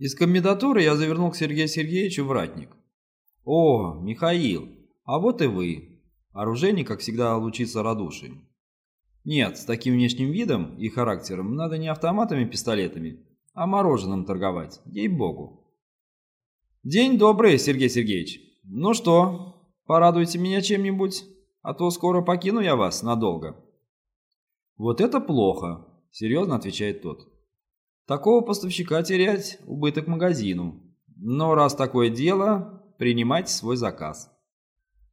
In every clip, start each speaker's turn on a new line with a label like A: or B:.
A: Из комендатуры я завернул к Сергею Сергеевичу в ратник. «О, Михаил, а вот и вы!» Оружейник, как всегда, лучится радушием. Нет, с таким внешним видом и характером надо не автоматами-пистолетами, а мороженым торговать, ей-богу. День добрый, Сергей Сергеевич. Ну что, порадуйте меня чем-нибудь, а то скоро покину я вас надолго. Вот это плохо, серьезно отвечает тот. Такого поставщика терять – убыток магазину. Но раз такое дело, принимайте свой заказ.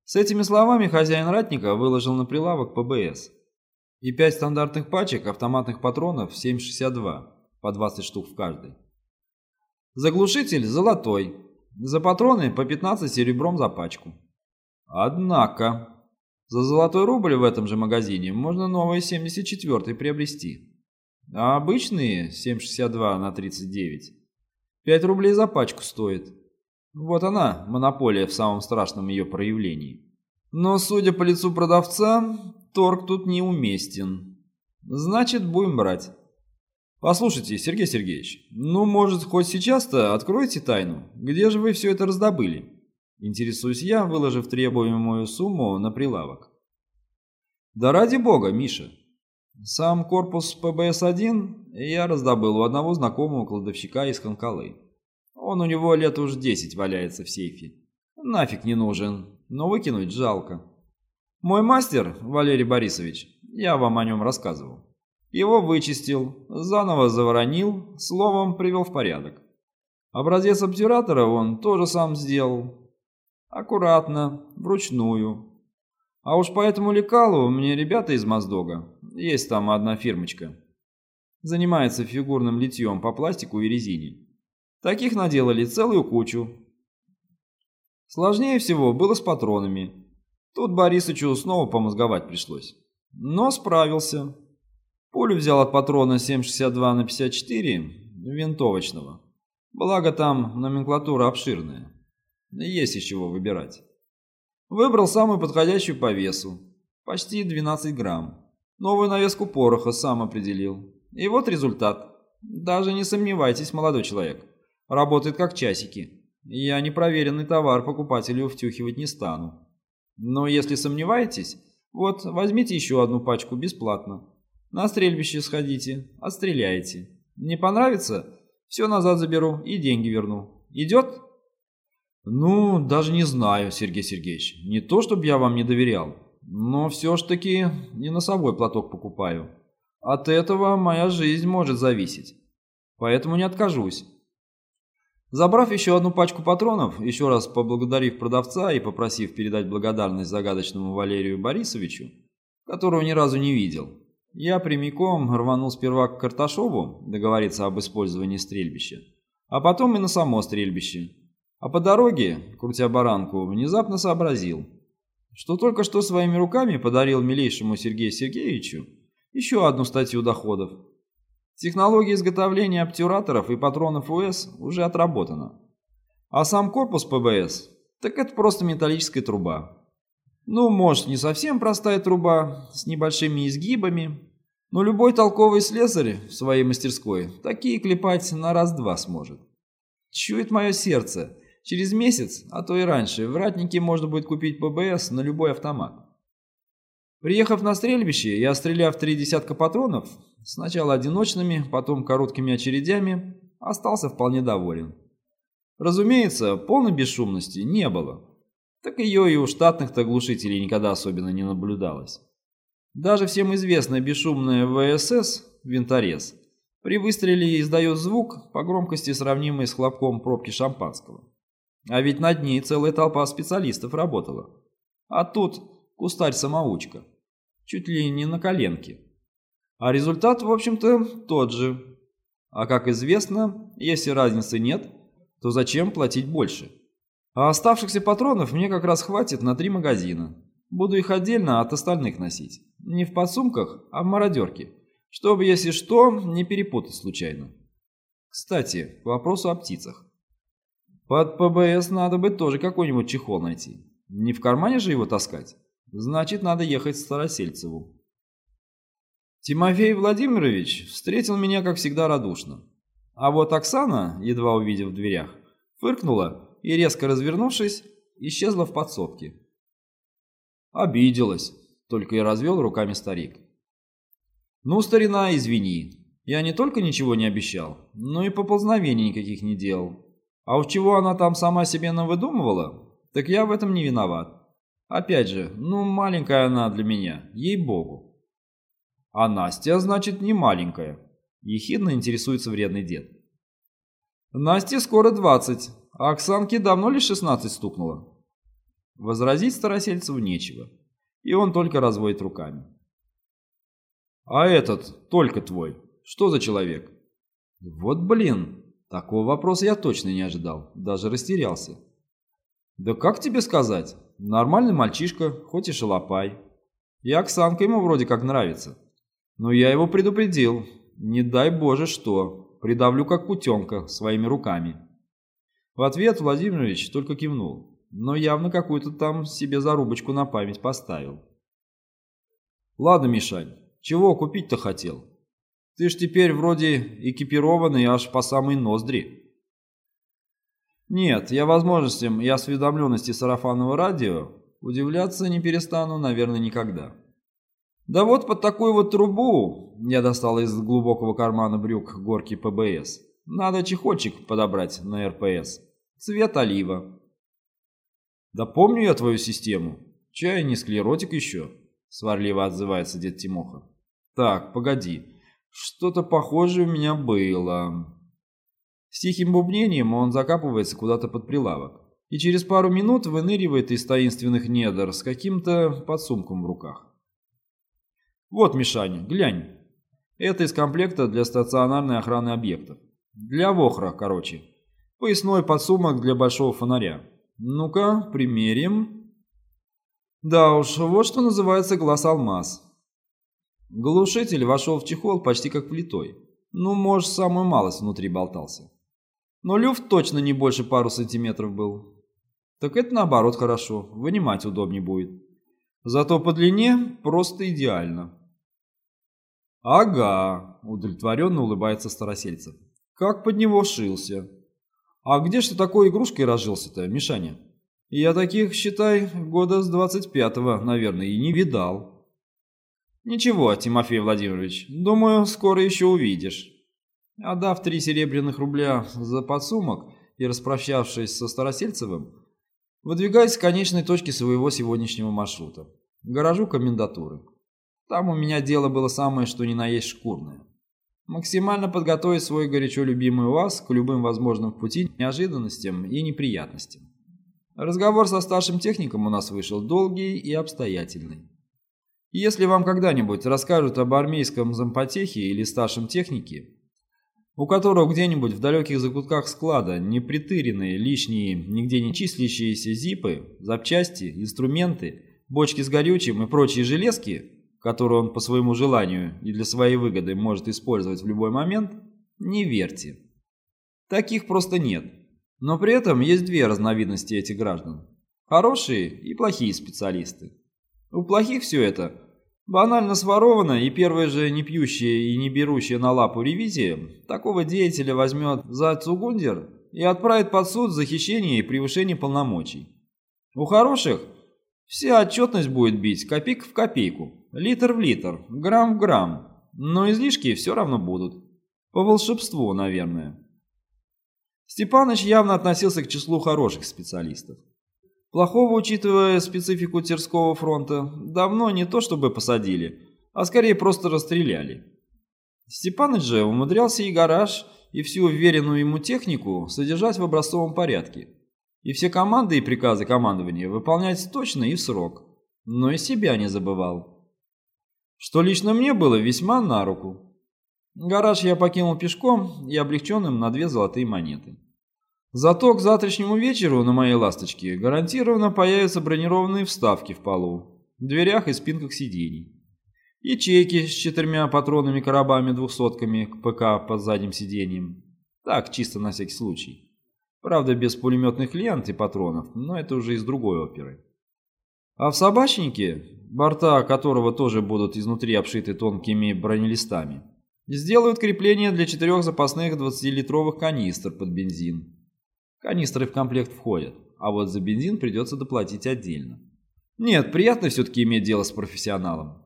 A: С этими словами хозяин ратника выложил на прилавок ПБС и пять стандартных пачек автоматных патронов 7,62 по 20 штук в каждой. Заглушитель золотой, за патроны по 15 серебром за пачку. Однако, за золотой рубль в этом же магазине можно новые 74 приобрести. А обычные 7,62 на 39 5 рублей за пачку стоит. Вот она, монополия в самом страшном ее проявлении. Но, судя по лицу продавца, торг тут неуместен. Значит, будем брать. Послушайте, Сергей Сергеевич, ну, может, хоть сейчас-то откройте тайну? Где же вы все это раздобыли? Интересуюсь я, выложив требуемую сумму на прилавок. Да ради бога, Миша. Сам корпус ПБС-1 я раздобыл у одного знакомого кладовщика из Ханкалы. Он у него лет уж 10 валяется в сейфе. Нафиг не нужен, но выкинуть жалко. Мой мастер, Валерий Борисович, я вам о нем рассказывал. Его вычистил, заново заворонил, словом привел в порядок. Образец обтюратора он тоже сам сделал. Аккуратно, вручную. А уж по этому лекалу мне ребята из Моздога, есть там одна фирмочка, занимается фигурным литьем по пластику и резине. Таких наделали целую кучу. Сложнее всего было с патронами. Тут Борисычу снова помозговать пришлось. Но справился. Пулю взял от патрона 7,62 на 54 винтовочного. Благо там номенклатура обширная. Есть из чего выбирать. Выбрал самую подходящую по весу. Почти 12 грамм. Новую навеску пороха сам определил. И вот результат. Даже не сомневайтесь, молодой человек. Работает как часики. Я непроверенный товар покупателю втюхивать не стану. Но если сомневаетесь, вот возьмите еще одну пачку бесплатно. На стрельбище сходите, отстреляйте. Не понравится? Все назад заберу и деньги верну. Идет? Ну, даже не знаю, Сергей Сергеевич. Не то, чтобы я вам не доверял, но все ж таки не носовой платок покупаю. От этого моя жизнь может зависеть. Поэтому не откажусь. Забрав еще одну пачку патронов, еще раз поблагодарив продавца и попросив передать благодарность загадочному Валерию Борисовичу, которого ни разу не видел, я прямиком рванул сперва к Карташову договориться об использовании стрельбища, а потом и на само стрельбище. А по дороге, крутя баранку, внезапно сообразил, что только что своими руками подарил милейшему Сергею Сергеевичу еще одну статью доходов – Технология изготовления обтюраторов и патронов УС уже отработана. А сам корпус ПБС, так это просто металлическая труба. Ну, может, не совсем простая труба, с небольшими изгибами, но любой толковый слесарь в своей мастерской такие клепать на раз-два сможет. Чует мое сердце, через месяц, а то и раньше, в ратнике можно будет купить ПБС на любой автомат. Приехав на стрельбище и отстреляв три десятка патронов, сначала одиночными, потом короткими очередями, остался вполне доволен. Разумеется, полной бесшумности не было. Так ее и у штатных-то глушителей никогда особенно не наблюдалось. Даже всем известная бесшумная ВСС, винторез, при выстреле издает звук по громкости сравнимый с хлопком пробки шампанского. А ведь над ней целая толпа специалистов работала. А тут кустарь-самоучка, чуть ли не на коленке. А результат, в общем-то, тот же. А как известно, если разницы нет, то зачем платить больше? А оставшихся патронов мне как раз хватит на три магазина. Буду их отдельно от остальных носить. Не в подсумках, а в мародерке. Чтобы, если что, не перепутать случайно. Кстати, к вопросу о птицах. Под ПБС надо бы тоже какой-нибудь чехол найти. Не в кармане же его таскать? Значит, надо ехать в Старосельцеву. Тимофей Владимирович встретил меня, как всегда, радушно. А вот Оксана, едва увидев в дверях, фыркнула и, резко развернувшись, исчезла в подсобке. Обиделась, только и развел руками старик. Ну, старина, извини, я не только ничего не обещал, но и поползновений никаких не делал. А уж чего она там сама себе навыдумывала, так я в этом не виноват. Опять же, ну маленькая она для меня, ей-богу. А Настя, значит, не маленькая. Ехидно интересуется вредный дед. Насте скоро двадцать, а Оксанке давно ли шестнадцать стукнуло? Возразить Старосельцеву нечего, и он только разводит руками. «А этот только твой. Что за человек?» «Вот блин, такого вопроса я точно не ожидал, даже растерялся». «Да как тебе сказать? Нормальный мальчишка, хоть и шалопай. И Оксанка ему вроде как нравится. Но я его предупредил, не дай боже что, придавлю как кутенка своими руками». В ответ Владимирович только кивнул но явно какую-то там себе зарубочку на память поставил. Ладно, Мишань, чего купить-то хотел? Ты ж теперь вроде экипированный аж по самой ноздри. Нет, я возможностям и осведомленности сарафанного радио удивляться не перестану, наверное, никогда. Да вот под такую вот трубу я достал из глубокого кармана брюк горки ПБС. Надо чехольчик подобрать на РПС. Цвет олива. «Да помню я твою систему. Чай не склеротик еще», — сварливо отзывается дед Тимоха. «Так, погоди. Что-то похожее у меня было». С тихим бубнением он закапывается куда-то под прилавок и через пару минут выныривает из таинственных недр с каким-то подсумком в руках. «Вот, Мишаня, глянь. Это из комплекта для стационарной охраны объектов. Для вохра, короче. Поясной подсумок для большого фонаря. Ну-ка, примерим. Да уж, вот что называется глаз-алмаз. Глушитель вошел в чехол почти как влитой. Ну, может, самую малость внутри болтался. Но люфт точно не больше пару сантиметров был. Так это наоборот хорошо, вынимать удобнее будет. Зато по длине просто идеально. Ага, удовлетворенно улыбается Старосельцев. Как под него шился. А где ж ты такой игрушкой разжился-то, Мишаня? Я таких, считай, года с двадцать пятого, наверное, и не видал. Ничего, Тимофей Владимирович, думаю, скоро еще увидишь. Отдав три серебряных рубля за подсумок и распрощавшись со Старосельцевым, выдвигаюсь к конечной точке своего сегодняшнего маршрута – гаражу комендатуры. Там у меня дело было самое, что ни на есть шкурное максимально подготовить свой горячо любимый УАЗ к любым возможным в пути неожиданностям и неприятностям. Разговор со старшим техником у нас вышел долгий и обстоятельный. Если вам когда-нибудь расскажут об армейском зампотехе или старшем технике, у которого где-нибудь в далеких закутках склада непритыренные, лишние, нигде не числящиеся зипы, запчасти, инструменты, бочки с горючим и прочие железки, которую он по своему желанию и для своей выгоды может использовать в любой момент, не верьте. Таких просто нет. Но при этом есть две разновидности этих граждан. Хорошие и плохие специалисты. У плохих все это банально своровано, и первая же не пьющая и не берущая на лапу ревизия такого деятеля возьмет за цугундер и отправит под суд за хищение и превышение полномочий. У хороших вся отчетность будет бить копейка в копейку. Литр в литр, грамм в грамм, но излишки все равно будут. По волшебству, наверное. Степаныч явно относился к числу хороших специалистов. Плохого, учитывая специфику Терского фронта, давно не то чтобы посадили, а скорее просто расстреляли. Степаныч же умудрялся и гараж, и всю уверенную ему технику содержать в образцовом порядке, и все команды и приказы командования выполнять точно и в срок, но и себя не забывал что лично мне было весьма на руку. Гараж я покинул пешком и облегченным на две золотые монеты. Зато к завтрашнему вечеру на моей «Ласточке» гарантированно появятся бронированные вставки в полу, дверях и спинках сидений. Ячейки с четырьмя патронными коробами двухсотками к ПК под задним сиденьем. Так, чисто на всякий случай. Правда, без пулеметных лент и патронов, но это уже из другой оперы. А в собачнике борта которого тоже будут изнутри обшиты тонкими бронелистами. Сделают крепление для четырех запасных 20-литровых канистр под бензин. Канистры в комплект входят, а вот за бензин придется доплатить отдельно. Нет, приятно все-таки иметь дело с профессионалом.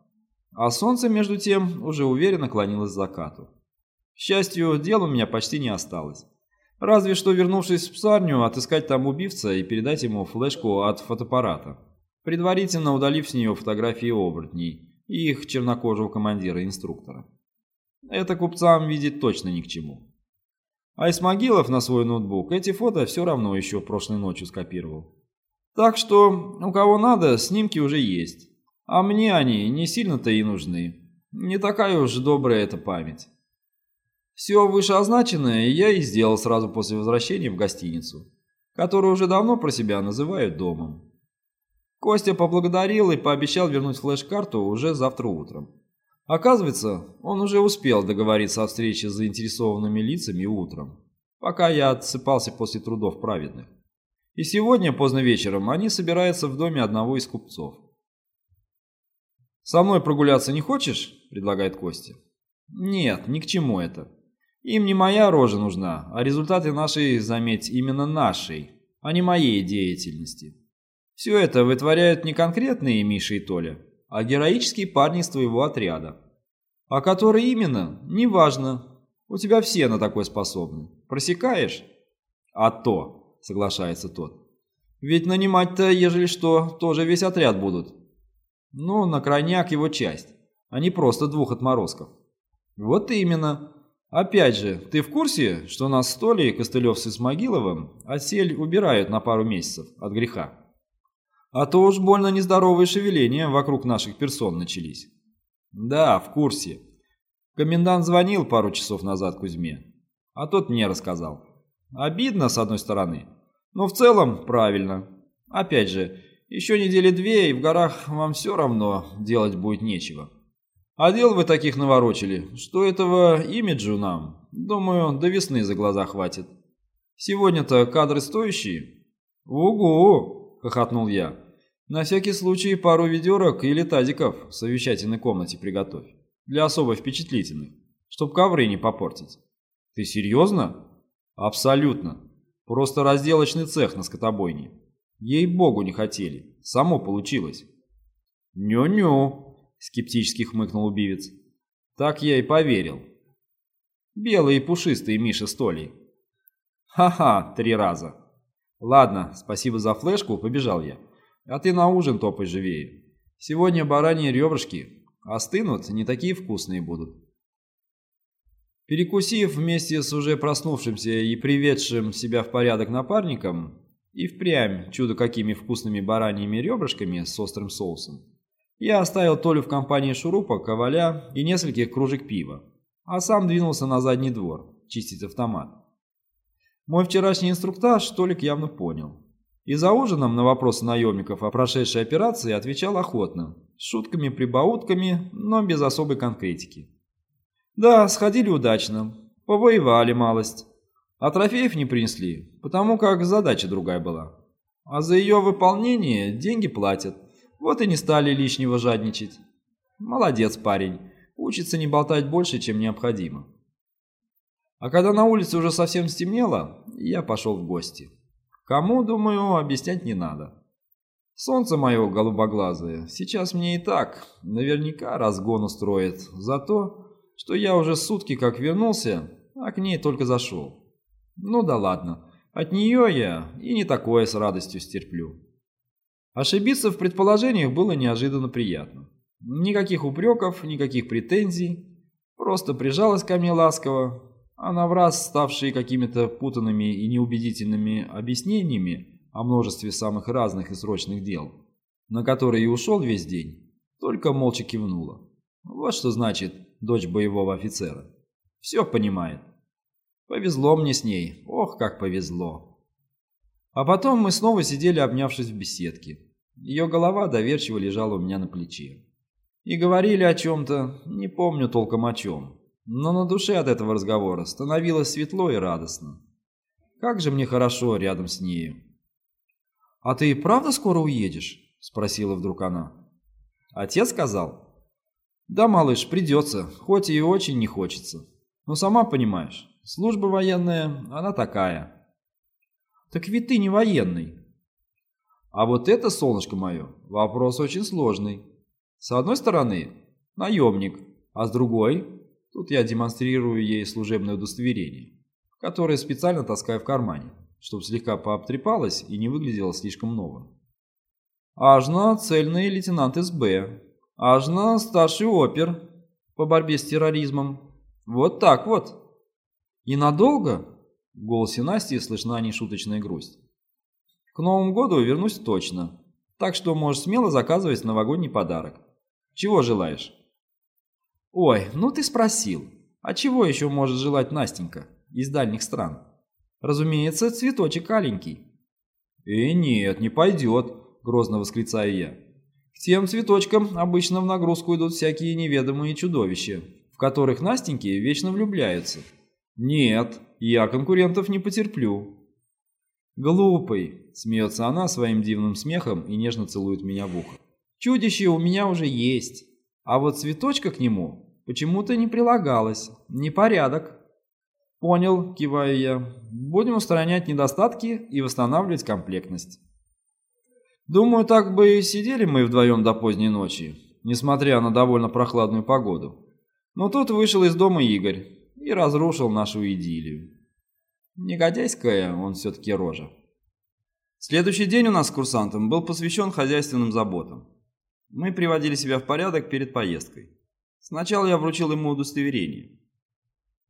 A: А солнце, между тем, уже уверенно клонилось к закату. К счастью, дел у меня почти не осталось. Разве что, вернувшись в псарню, отыскать там убивца и передать ему флешку от фотоаппарата, предварительно удалив с нее фотографии оборотней и их чернокожего командира-инструктора. Это купцам видеть точно ни к чему. А Исмагилов на свой ноутбук эти фото все равно еще прошлой ночью скопировал. Так что, у кого надо, снимки уже есть. А мне они не сильно-то и нужны. Не такая уж добрая эта память. Все вышеозначенное я и сделал сразу после возвращения в гостиницу, которую уже давно про себя называют домом. Костя поблагодарил и пообещал вернуть флеш-карту уже завтра утром. Оказывается, он уже успел договориться о встрече с заинтересованными лицами утром, пока я отсыпался после трудов праведных. И сегодня поздно вечером они собираются в доме одного из купцов. «Со мной прогуляться не хочешь?» – предлагает Костя. «Нет, ни к чему это. Им не моя рожа нужна, а результаты нашей, заметь, именно нашей, а не моей деятельности. Все это вытворяют не конкретные Миша и Толя, а героические парни из твоего отряда. А который именно, неважно. У тебя все на такое способны. Просекаешь? А то, соглашается тот. Ведь нанимать-то, ежели что, тоже весь отряд будут. Ну, на крайняк его часть, а не просто двух отморозков. Вот именно. Опять же, ты в курсе, что нас с Толей, Костылев с Исмагиловым, осель убирают на пару месяцев от греха? А то уж больно нездоровые шевеления вокруг наших персон начались. Да, в курсе. Комендант звонил пару часов назад Кузьме, а тот мне рассказал. Обидно, с одной стороны, но в целом правильно. Опять же, еще недели две, и в горах вам все равно делать будет нечего. А дел вы таких наворочили, что этого имиджу нам, думаю, до весны за глаза хватит. Сегодня-то кадры стоящие. Угу! — хохотнул я. «На всякий случай пару ведерок или тазиков в совещательной комнате приготовь. Для особо впечатлительных, чтоб ковры не попортить». «Ты серьезно?» «Абсолютно. Просто разделочный цех на скотобойне. Ей-богу не хотели. Само получилось». «Ню-ню», — скептически хмыкнул убивец. «Так я и поверил». «Белые и пушистые Миша с Толей». «Ха-ха, три раза». «Ладно, спасибо за флешку, побежал я. А ты на ужин топай живее. Сегодня бараньи ребрышки. Остынут, не такие вкусные будут». Перекусив вместе с уже проснувшимся и приведшим себя в порядок напарником, и впрямь чудо какими вкусными бараньими ребрышками с острым соусом, я оставил Толю в компании шурупа, коваля и нескольких кружек пива, а сам двинулся на задний двор чистить автомат. Мой вчерашний инструктаж Толик явно понял. И за ужином на вопросы наемников о прошедшей операции отвечал охотно, с шутками-прибаутками, но без особой конкретики. Да, сходили удачно, повоевали малость, а трофеев не принесли, потому как задача другая была. А за ее выполнение деньги платят, вот и не стали лишнего жадничать. Молодец парень, учится не болтать больше, чем необходимо. А когда на улице уже совсем стемнело, я пошел в гости. Кому, думаю, объяснять не надо. Солнце мое голубоглазое сейчас мне и так наверняка разгон устроит за то, что я уже сутки как вернулся, а к ней только зашел. Ну да ладно, от нее я и не такое с радостью стерплю. Ошибиться в предположениях было неожиданно приятно. Никаких упреков, никаких претензий, просто прижалась ко мне ласково, она в раз ставшие какими-то путанными и неубедительными объяснениями о множестве самых разных и срочных дел, на которые и ушел весь день, только молча кивнула. Вот что значит дочь боевого офицера. Все понимает. Повезло мне с ней, ох, как повезло. А потом мы снова сидели, обнявшись в беседке. Ее голова доверчиво лежала у меня на плече. И говорили о чем-то, не помню толком о чем но на душе от этого разговора становилось светло и радостно. Как же мне хорошо рядом с нею. «А ты и правда скоро уедешь?» – спросила вдруг она. «Отец сказал?» Да, малыш, придется, хоть и очень не хочется. Но сама понимаешь, служба военная, она такая. Так ведь ты не военный. А вот это, солнышко мое, вопрос очень сложный. С одной стороны, наемник, а с другой, тут я демонстрирую ей служебное удостоверение, которое специально таскаю в кармане, чтобы слегка пообтрепалось и не выглядело слишком новым. Ажна – цельный лейтенант СБ. Ажна – старший опер по борьбе с терроризмом. Вот так вот. И надолго? В голосе Насти слышна нешуточная грусть. К Новому году вернусь точно. Так что можешь смело заказывать новогодний подарок. Чего желаешь? Ой, ну ты спросил. А чего еще может желать Настенька из дальних стран? Разумеется, цветочек аленький. Э, нет, не пойдет. — грозно восклицаю я. «К тем цветочкам обычно в нагрузку идут всякие неведомые чудовища, в которых Настеньки вечно влюбляются. Нет, я конкурентов не потерплю». «Глупый», — смеется она своим дивным смехом и нежно целует меня в ухо. «Чудище у меня уже есть, а вот цветочка к нему почему-то не прилагалось, непорядок». «Понял», — киваю я. «Будем устранять недостатки и восстанавливать комплектность». Думаю, так бы и сидели мы вдвоем до поздней ночи, несмотря на довольно прохладную погоду. Но тут вышел из дома Игорь и разрушил нашу идиллию. Негодяйская он все-таки рожа. Следующий день у нас с курсантом был посвящен хозяйственным заботам. Мы приводили себя в порядок перед поездкой. Сначала я вручил ему удостоверение.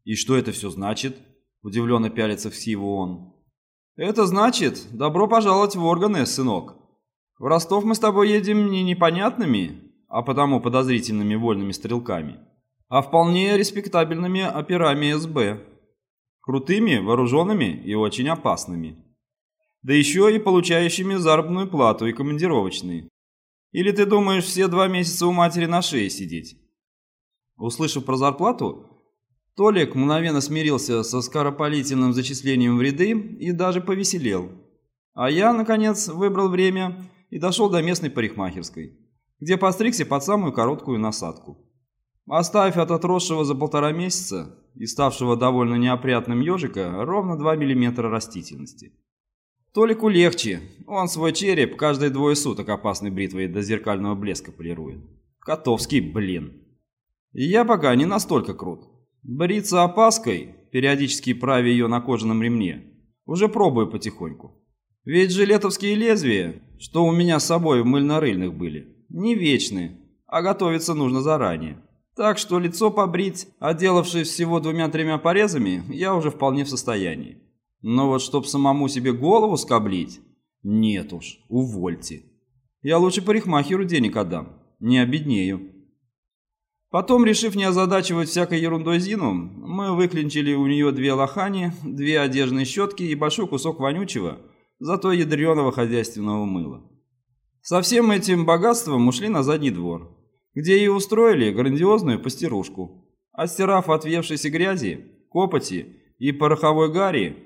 A: «И что это все значит?» – удивленно пялится в Сиву он. «Это значит, добро пожаловать в органы, сынок», в Ростов мы с тобой едем не непонятными, а потому подозрительными вольными стрелками, а вполне респектабельными операми СБ. Крутыми, вооруженными и очень опасными. Да еще и получающими заработную плату и командировочные. Или ты думаешь все два месяца у матери на шее сидеть? Услышав про зарплату, Толик мгновенно смирился со скоропалительным зачислением в ряды и даже повеселел. А я, наконец, выбрал время и дошел до местной парикмахерской, где постригся под самую короткую насадку. Оставив от отросшего за полтора месяца и ставшего довольно неопрятным ежика ровно 2 мм растительности. Толику легче, он свой череп каждые двое суток опасной бритвой до зеркального блеска полирует. Котовский, блин. Я пока не настолько крут. Бриться опаской, периодически правя ее на кожаном ремне, уже пробую потихоньку. Ведь жилетовские лезвия, что у меня с собой в мыльно-рыльных были, не вечны, а готовиться нужно заранее. Так что лицо побрить, отделавшись всего двумя-тремя порезами, я уже вполне в состоянии. Но вот чтоб самому себе голову скоблить, нет уж, увольте. Я лучше парикмахеру денег отдам, не обеднею. Потом, решив не озадачивать всякой ерундой Зину, мы выклинчили у нее две лохани, две одежные щетки и большой кусок вонючего – зато ядреного хозяйственного мыла. Со всем этим богатством ушли на задний двор, где и устроили грандиозную постирушку. Отстирав от въевшейся грязи, копоти и пороховой гари,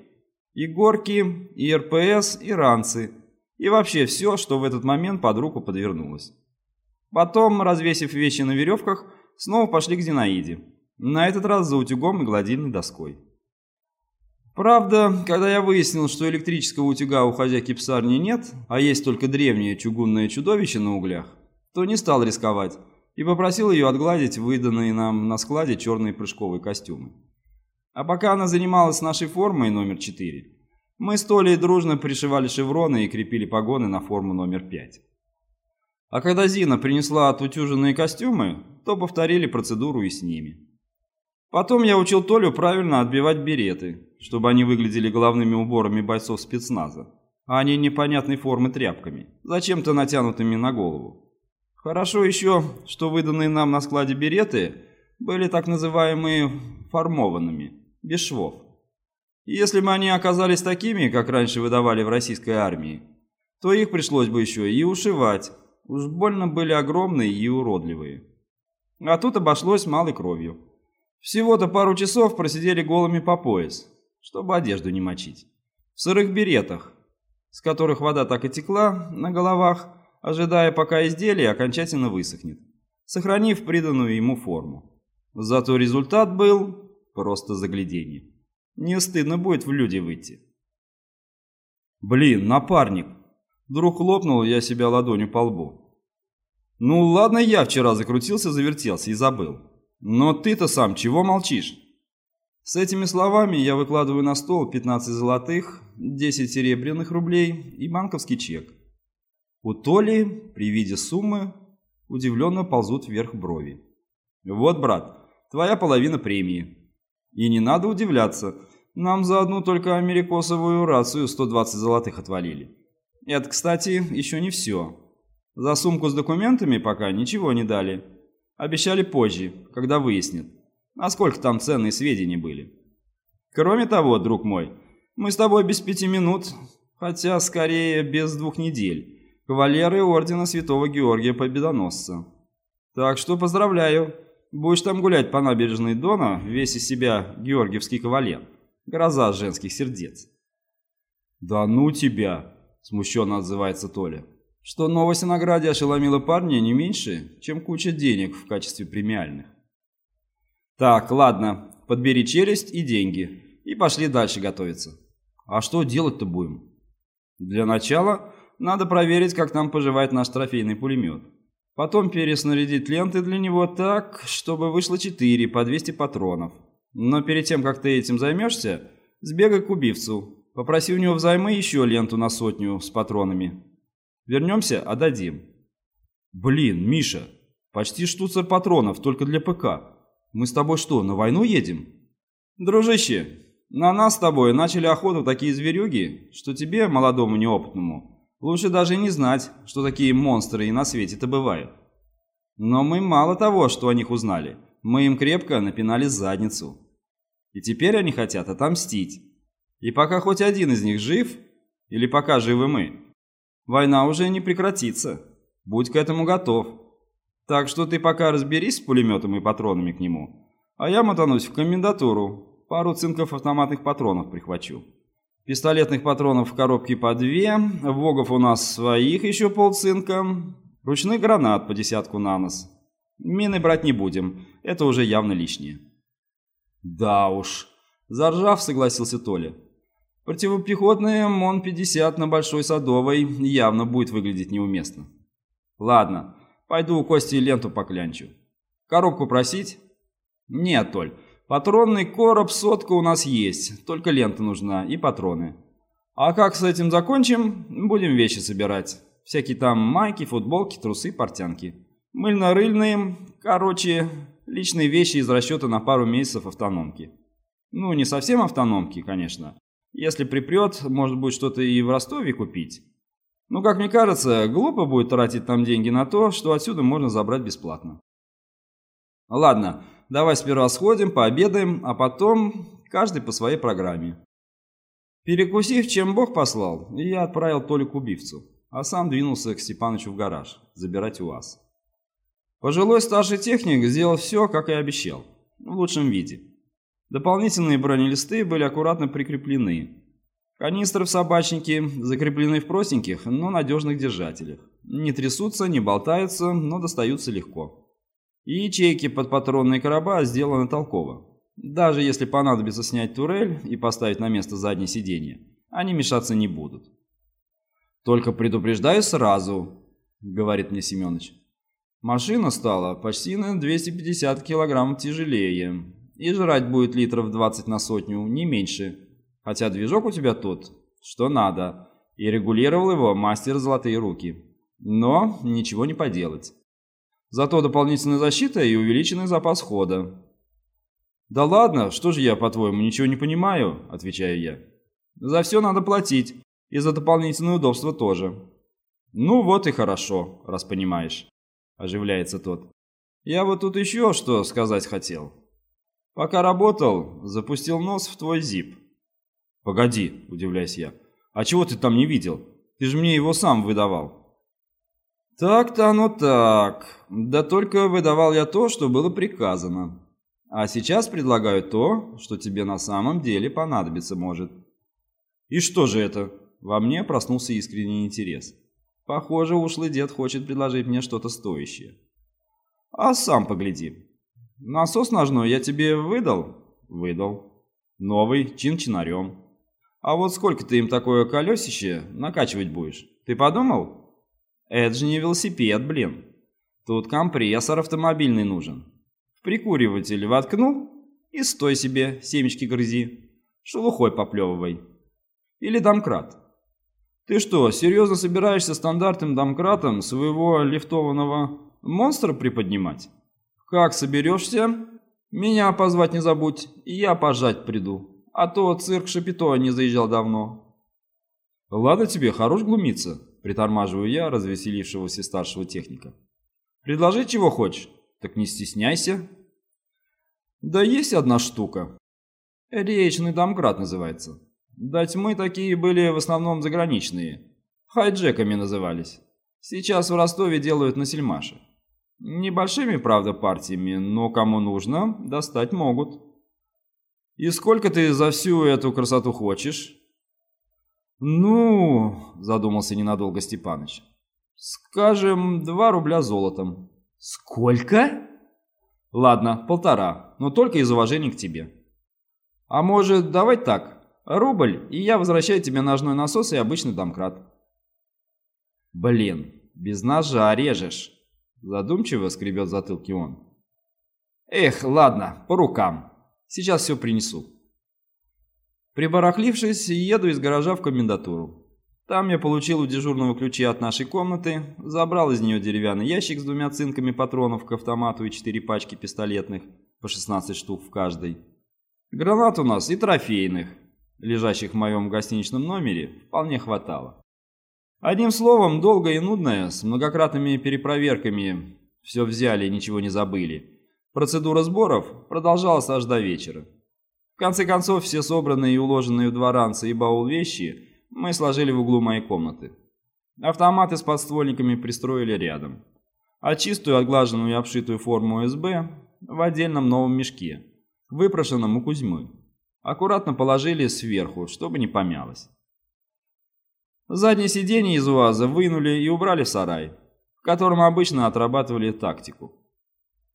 A: и горки, и РПС, и ранцы, и вообще все, что в этот момент под руку подвернулось. Потом, развесив вещи на веревках, снова пошли к Зинаиде, на этот раз за утюгом и гладильной доской. Правда, когда я выяснил, что электрического утюга у хозяйки псарни нет, а есть только древнее чугунное чудовище на углях, то не стал рисковать и попросил ее отгладить выданные нам на складе черные прыжковые костюмы. А пока она занималась нашей формой номер 4, мы с Толей дружно пришивали шевроны и крепили погоны на форму номер 5. А когда Зина принесла отутюженные костюмы, то повторили процедуру и с ними. Потом я учил Толю правильно отбивать береты, чтобы они выглядели головными уборами бойцов спецназа, а не непонятной формы тряпками, зачем-то натянутыми на голову. Хорошо еще, что выданные нам на складе береты были так называемые формованными, без швов. И если бы они оказались такими, как раньше выдавали в российской армии, то их пришлось бы еще и ушивать, уж больно были огромные и уродливые. А тут обошлось малой кровью. Всего-то пару часов просидели голыми по пояс, чтобы одежду не мочить. В сырых беретах, с которых вода так и текла на головах, ожидая, пока изделие окончательно высохнет. сохранив приданную ему форму. Зато результат был просто загляденье. Не стыдно будет в люди выйти. Блин, напарник. Вдруг хлопнул я себя ладонью по лбу. Ну ладно, я вчера закрутился, завертелся и забыл. Но ты-то сам чего молчишь? С этими словами я выкладываю на стол 15 золотых, 10 серебряных рублей и банковский чек. У Толи при виде суммы удивленно ползут вверх брови. «Вот, брат, твоя половина премии. И не надо удивляться, нам за одну только америкосовую рацию 120 золотых отвалили. Это, кстати, еще не все. За сумку с документами пока ничего не дали. Обещали позже, когда выяснят, насколько там ценные сведения были. Кроме того, друг мой, мы с тобой без пяти минут, хотя скорее без двух недель, кавалеры Ордена Святого Георгия Победоносца. Так что поздравляю, будешь там гулять по набережной Дона, весь из себя георгиевский кавалер. Гроза женских сердец. «Да ну тебя!» – смущенно отзывается Толя. Что новость о награде ошеломила парня не меньше, чем куча денег в качестве премиальных. Так, ладно, подбери челюсть и деньги, и пошли дальше готовиться. А что делать-то будем? Для начала надо проверить, как там поживает наш трофейный пулемет. Потом переснарядить ленты для него так, чтобы вышло 4 по 200 патронов. Но перед тем, как ты этим займешься, сбегай к убивцу. Попроси у него взаймы еще ленту на сотню с патронами. Вернемся, отдадим. Блин, Миша, почти штуцер патронов только для ПК. Мы с тобой что, на войну едем? Дружище, на нас с тобой начали охоту такие зверюги, что тебе, молодому неопытному, лучше даже не знать, что такие монстры и на свете-то бывают. Но мы мало того, что о них узнали, мы им крепко напинали задницу. И теперь они хотят отомстить. И пока хоть один из них жив, или пока живы мы, война уже не прекратится. Будь к этому готов. Так что ты пока разберись с пулеметом и патронами к нему, а я мотанусь в комендатуру, пару цинков автоматных патронов прихвачу. Пистолетных патронов в коробке по две, вогов у нас своих еще полцинка, ручных гранат по десятку на нос. Мины брать не будем, это уже явно лишнее. Да уж, заржав, согласился Толя. Противопехотная МОН-50 на Большой Садовой явно будет выглядеть неуместно. Ладно, Пойду у Кости ленту поклянчу. Коробку просить? Нет, Толь. Патронный короб сотка у нас есть, только лента нужна и патроны. А как с этим закончим, будем вещи собирать. Всякие там майки, футболки, трусы, портянки. Мыльно-рыльные, короче, личные вещи из расчета на пару месяцев автономки. Ну, не совсем автономки, конечно. Если припрет, может быть что-то и в Ростове купить. Ну, как мне кажется, глупо будет тратить там деньги на то, что отсюда можно забрать бесплатно. Ладно, давай сперва сходим, пообедаем, а потом каждый по своей программе. Перекусив, чем Бог послал, я отправил Толю к убивцу, а сам двинулся к Степанычу в гараж, забирать УАЗ. Пожилой старший техник сделал все, как и обещал, в лучшем виде. Дополнительные бронелисты были аккуратно прикреплены, Канистры в собачнике закреплены в простеньких, но надежных держателях. Не трясутся, не болтаются, но достаются легко. И ячейки под патронные короба сделаны толково. Даже если понадобится снять турель и поставить на место заднее сиденье, они мешаться не будут. «Только предупреждаю сразу», — говорит мне Семёныч. «Машина стала почти на 250 килограмм тяжелее, и жрать будет литров 20 на сотню, не меньше». Хотя движок у тебя тот, что надо, и регулировал его мастер золотые руки. Но ничего не поделать. Зато дополнительная защита и увеличенный запас хода. «Да ладно, что же я, по-твоему, ничего не понимаю?» – отвечаю я. «За все надо платить, и за дополнительное удобство тоже». «Ну вот и хорошо, раз понимаешь», – оживляется тот. «Я вот тут еще что сказать хотел. Пока работал, запустил нос в твой зип. «Погоди», – удивляюсь я. «А чего ты там не видел? Ты же мне его сам выдавал». «Так-то оно так. Да только выдавал я то, что было приказано. А сейчас предлагаю то, что тебе на самом деле понадобиться может». «И что же это?» Во мне проснулся искренний интерес. Похоже, ушлый дед хочет предложить мне что-то стоящее. А сам погляди. Насос ножной я тебе выдал? Выдал. Новый, чин-чинарем. А вот сколько ты им такое колесище накачивать будешь? Ты подумал? Это же не велосипед, блин. Тут компрессор автомобильный нужен. В прикуриватель воткнул и стой себе, семечки грызи. Шелухой поплевывай. Или домкрат. Ты что, серьезно собираешься стандартным домкратом своего лифтованного монстра приподнимать? Как соберешься, меня позвать не забудь, и я пожать приду. А то цирк Шапито не заезжал давно. Ладно тебе, хорош глумиться, притормаживаю я развеселившегося старшего техника. Предложи чего хочешь, так не стесняйся. Да есть одна штука. Речный домкрат называется. До тьмы такие были в основном заграничные. Хайджеками назывались. Сейчас в Ростове делают на сельмаше. Небольшими, правда, партиями, но кому нужно, достать могут. И сколько ты за всю эту красоту хочешь? Ну, задумался ненадолго Степаныч. Скажем, два рубля золотом. Сколько? Ладно, полтора, но только из уважения к тебе. А может, давай так, Рубль, и я возвращаю тебе ножной насос и обычный домкрат. Блин, без ножа режешь. Задумчиво скребет затылки он. Эх, ладно, по рукам. Сейчас все принесу. Прибарахлившись, еду из гаража в комендатуру. Там я получил у дежурного ключи от нашей комнаты, забрал из нее деревянный ящик с двумя цинками патронов к автомату и четыре пачки пистолетных, по 16 штук в каждой. Гранат у нас и трофейных, лежащих в моем гостиничном номере, вполне хватало. Одним словом, долгое и нудное, с многократными перепроверками, все взяли и ничего не забыли. Процедура сборов продолжалась аж до вечера. В конце концов, все собранные и уложенные в два ранца и баул вещи мы сложили в углу моей комнаты. Автоматы с подствольниками пристроили рядом. А чистую, отглаженную и обшитую форму СБ в отдельном новом мешке, выпрошенном у Кузьмы аккуратно положили сверху, чтобы не помялось. Заднее сиденье из УАЗа вынули и убрали в сарай, в котором обычно отрабатывали тактику.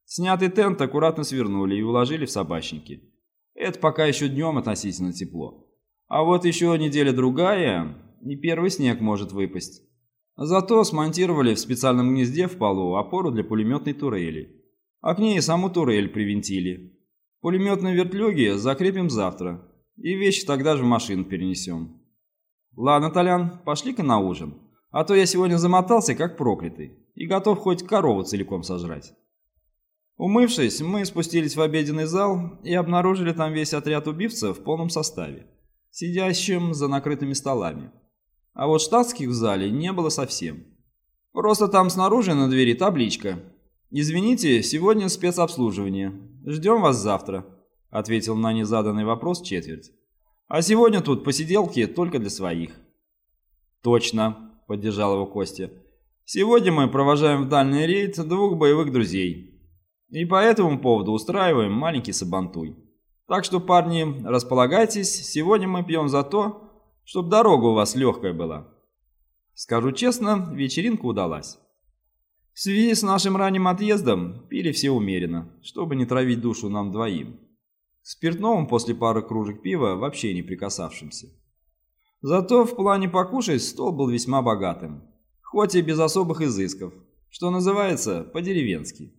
A: Снятый тент аккуратно свернули и уложили в собачники. Это пока еще днем относительно тепло. А вот еще неделя-другая, и первый снег может выпасть. Зато смонтировали в специальном гнезде в полу опору для пулеметной турели. А к ней саму турель привинтили. Пулеметные вертлюги закрепим завтра, и вещи тогда же в машину перенесем. Ладно, Толян, пошли-ка на ужин, а то я сегодня замотался как проклятый и готов хоть корову целиком сожрать. Умывшись, мы спустились в обеденный зал и обнаружили там весь отряд убивцев в полном составе, сидящим за накрытыми столами. А вот штатских в зале не было совсем. Просто там снаружи на двери табличка «Извините, сегодня спецобслуживание. Ждем вас завтра», — ответил на незаданный вопрос четверть. «А сегодня тут посиделки только для своих». «Точно», — поддержал его Костя. «Сегодня мы провожаем в дальний рейд двух боевых друзей. И по этому поводу устраиваем маленький сабантуй. Так что, парни, располагайтесь, сегодня мы пьем за то, чтобы дорога у вас легкая была». Скажу честно, вечеринка удалась. В связи с нашим ранним отъездом пили все умеренно, чтобы не травить душу нам двоим. К спиртному после пары кружек пива вообще не прикасавшимся. Зато в плане покушать стол был весьма богатым, хоть и без особых изысков, что называется по-деревенски.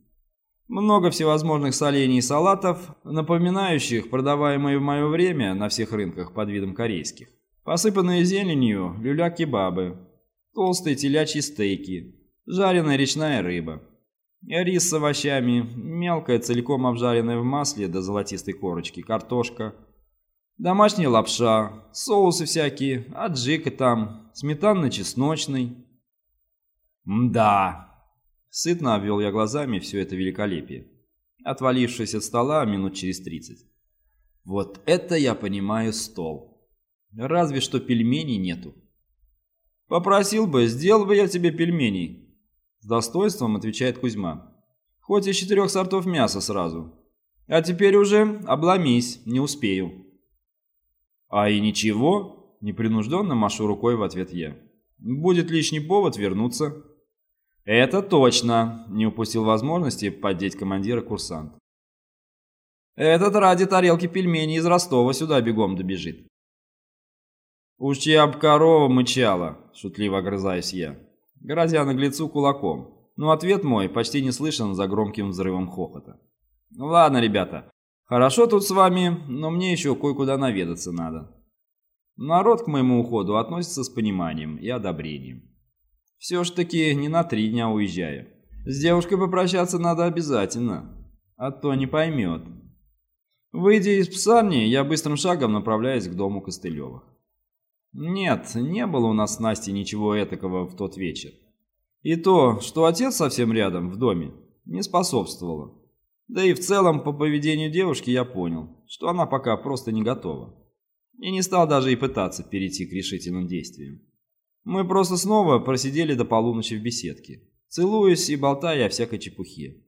A: Много всевозможных солений и салатов, напоминающих продаваемые в мое время на всех рынках под видом корейских. Посыпанные зеленью люля-кебабы, толстые телячьи стейки, жареная речная рыба, рис с овощами, мелкая целиком обжаренная в масле до золотистой корочки, картошка, домашняя лапша, соусы всякие, аджика там, сметанно-чесночный. Мда! Сытно обвел я глазами все это великолепие, отвалившись от стола минут через тридцать. Вот это я понимаю стол. Разве что пельменей нету. Попросил бы, сделал бы я тебе пельменей, с достоинством отвечает Кузьма. Хоть из четырех сортов мяса сразу. А теперь уже обломись, не успею. А и ничего, непринужденно машу рукой в ответ я. Будет лишний повод вернуться. «Это точно!» – не упустил возможности поддеть командира курсант. «Этот ради тарелки пельменей из Ростова сюда бегом добежит». «Уж чья б корова мычала!» – шутливо огрызаюсь я, грозя наглецу кулаком. Но ответ мой почти не слышен за громким взрывом хохота. «Ну ладно, ребята, хорошо тут с вами, но мне еще кое-куда наведаться надо». Народ к моему уходу относится с пониманием и одобрением. Все ж таки не на три дня уезжаю. С девушкой попрощаться надо обязательно, а то не поймет. Выйдя из псарни, я быстрым шагом направляюсь к дому Костылевых. Нет, не было у нас с Настей ничего этакого в тот вечер. И то, что отец совсем рядом, в доме, не способствовало. Да и в целом по поведению девушки я понял, что она пока просто не готова. И не стал даже и пытаться перейти к решительным действиям. Мы просто снова просидели до полуночи в беседке, целуясь и болтая о всякой чепухе.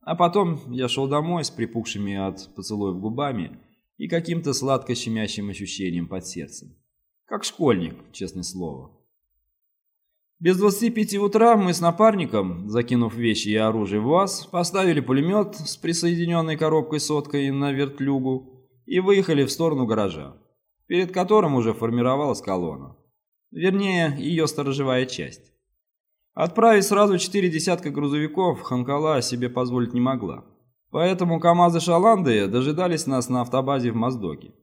A: А потом я шел домой с припухшими от поцелуев губами и каким-то сладко-щемящим ощущением под сердцем. Как школьник, честное слово. Без 25 утра мы с напарником, закинув вещи и оружие в УАЗ, поставили пулемет с присоединенной коробкой-соткой на вертлюгу и выехали в сторону гаража, перед которым уже формировалась колонна. Вернее, ее сторожевая часть. Отправить сразу четыре десятка грузовиков Ханкала себе позволить не могла. Поэтому КАМАЗы-шаланды дожидались нас на автобазе в Моздоке.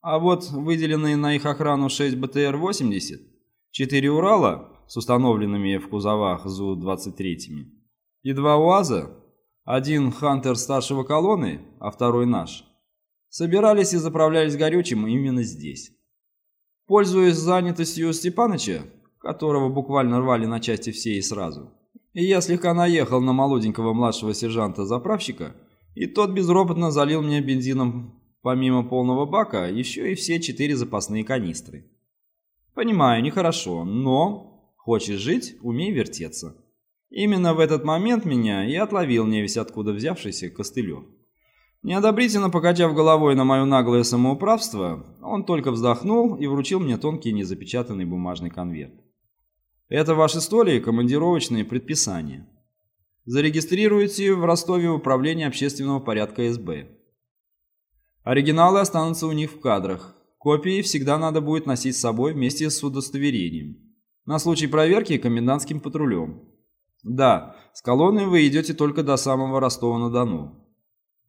A: А вот выделенные на их охрану 6 БТР-80, 4 Урала с установленными в кузовах ЗУ-23 и два УАЗа, один Хантер старшего колонны, а второй наш, собирались и заправлялись горючим именно здесь. Пользуясь занятостью Степаныча, которого буквально рвали на части все и сразу, и я слегка наехал на молоденького младшего сержанта-заправщика, и тот безропотно залил мне бензином помимо полного бака еще и все четыре запасные канистры. Понимаю, нехорошо, но хочешь жить, умей вертеться. Именно в этот момент меня и отловил невесть откуда взявшийся костылев. Неодобрительно покачав головой на мое наглое самоуправство, он только вздохнул и вручил мне тонкий незапечатанный бумажный конверт. «Это ваши столи командировочные предписания. Зарегистрируйте в Ростове управление общественного порядка СБ. Оригиналы останутся у них в кадрах. Копии всегда надо будет носить с собой вместе с удостоверением. На случай проверки комендантским патрулем. Да, с колонной вы идете только до самого Ростова-на-Дону.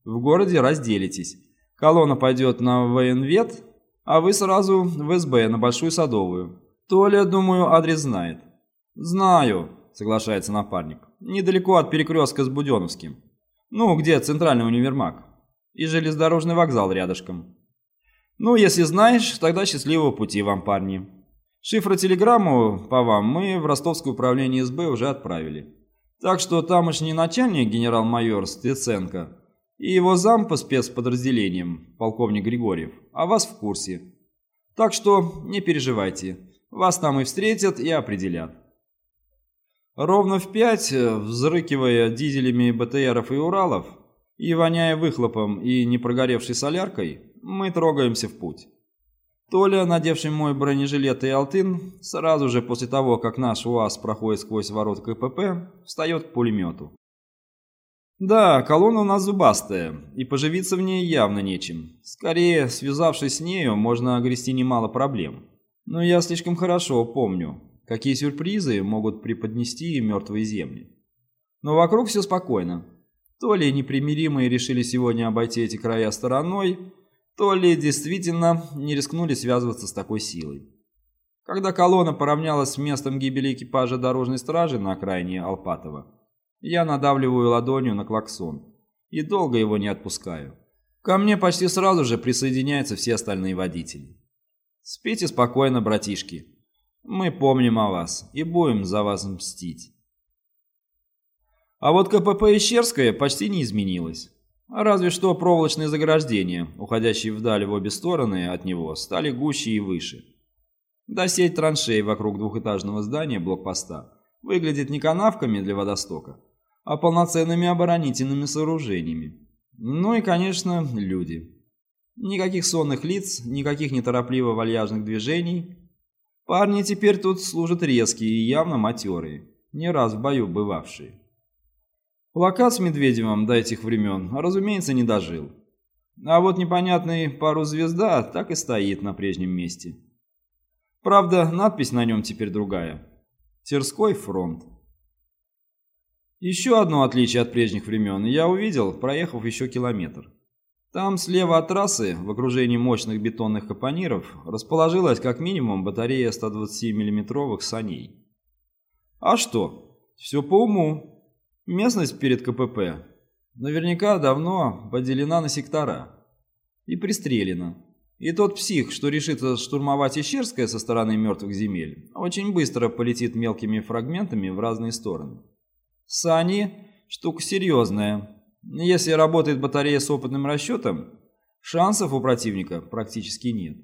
A: В городе разделитесь. Колонна пойдет на военвет, а вы сразу в СБ на Большую Садовую. Толя, думаю, адрес знает. Знаю, соглашается напарник. Недалеко от перекрестка с Буденовским. Ну, где центральный универмаг. И железнодорожный вокзал рядышком. Ну, если знаешь, тогда счастливого пути вам, парни. Шифротелеграмму по вам мы в Ростовское управление СБ уже отправили. Так что тамошний начальник, генерал-майор Стеценко, и его зам по спецподразделениям, полковник Григорьев, о вас в курсе. Так что не переживайте, вас там и встретят, и определят. Ровно в пять, взрыкивая дизелями БТРов и Уралов, и воняя выхлопом и не прогоревшей соляркой, мы трогаемся в путь. Толя, надевший мой бронежилет и алтын, сразу же после того, как наш УАЗ проходит сквозь ворот КПП, встает к пулемету. Да, колонна у нас зубастая, и поживиться в ней явно нечем. Скорее, связавшись с нею, можно огрести немало проблем. Но я слишком хорошо помню, какие сюрпризы могут преподнести мертвые земли. Но вокруг все спокойно. То ли непримиримые решили сегодня обойти эти края стороной, то ли действительно не рискнули связываться с такой силой. Когда колонна поравнялась с местом гибели экипажа дорожной стражи на окраине Алпатова, я надавливаю ладонью на клаксон и долго его не отпускаю. Ко мне почти сразу же присоединяются все остальные водители. Спите спокойно, братишки. Мы помним о вас и будем за вас мстить. А вот КПП Ищерская почти не изменилось. Разве что проволочные заграждения, уходящие вдаль в обе стороны от него, стали гуще и выше. Да сеть траншей вокруг двухэтажного здания блокпоста выглядит не канавками для водостока, а полноценными оборонительными сооружениями. Ну и, конечно, люди. Никаких сонных лиц, никаких неторопливо вальяжных движений. Парни теперь тут служат резкие и явно матерые. не раз в бою бывавшие. Плакат с Медведевым до этих времен, разумеется, не дожил. А вот непонятный пару звезда так и стоит на прежнем месте. Правда, надпись на нем теперь другая. Терской фронт. Еще одно отличие от прежних времен я увидел, проехав еще километр. Там слева от трассы, в окружении мощных бетонных капониров, расположилась как минимум батарея 120 миллиметровых саней. А что? Все по уму. Местность перед КПП наверняка давно поделена на сектора и пристрелена. И тот псих, что решится штурмовать Ищерское со стороны мертвых земель, очень быстро полетит мелкими фрагментами в разные стороны. Сани – штука серьезная. Если работает батарея с опытным расчетом, шансов у противника практически нет.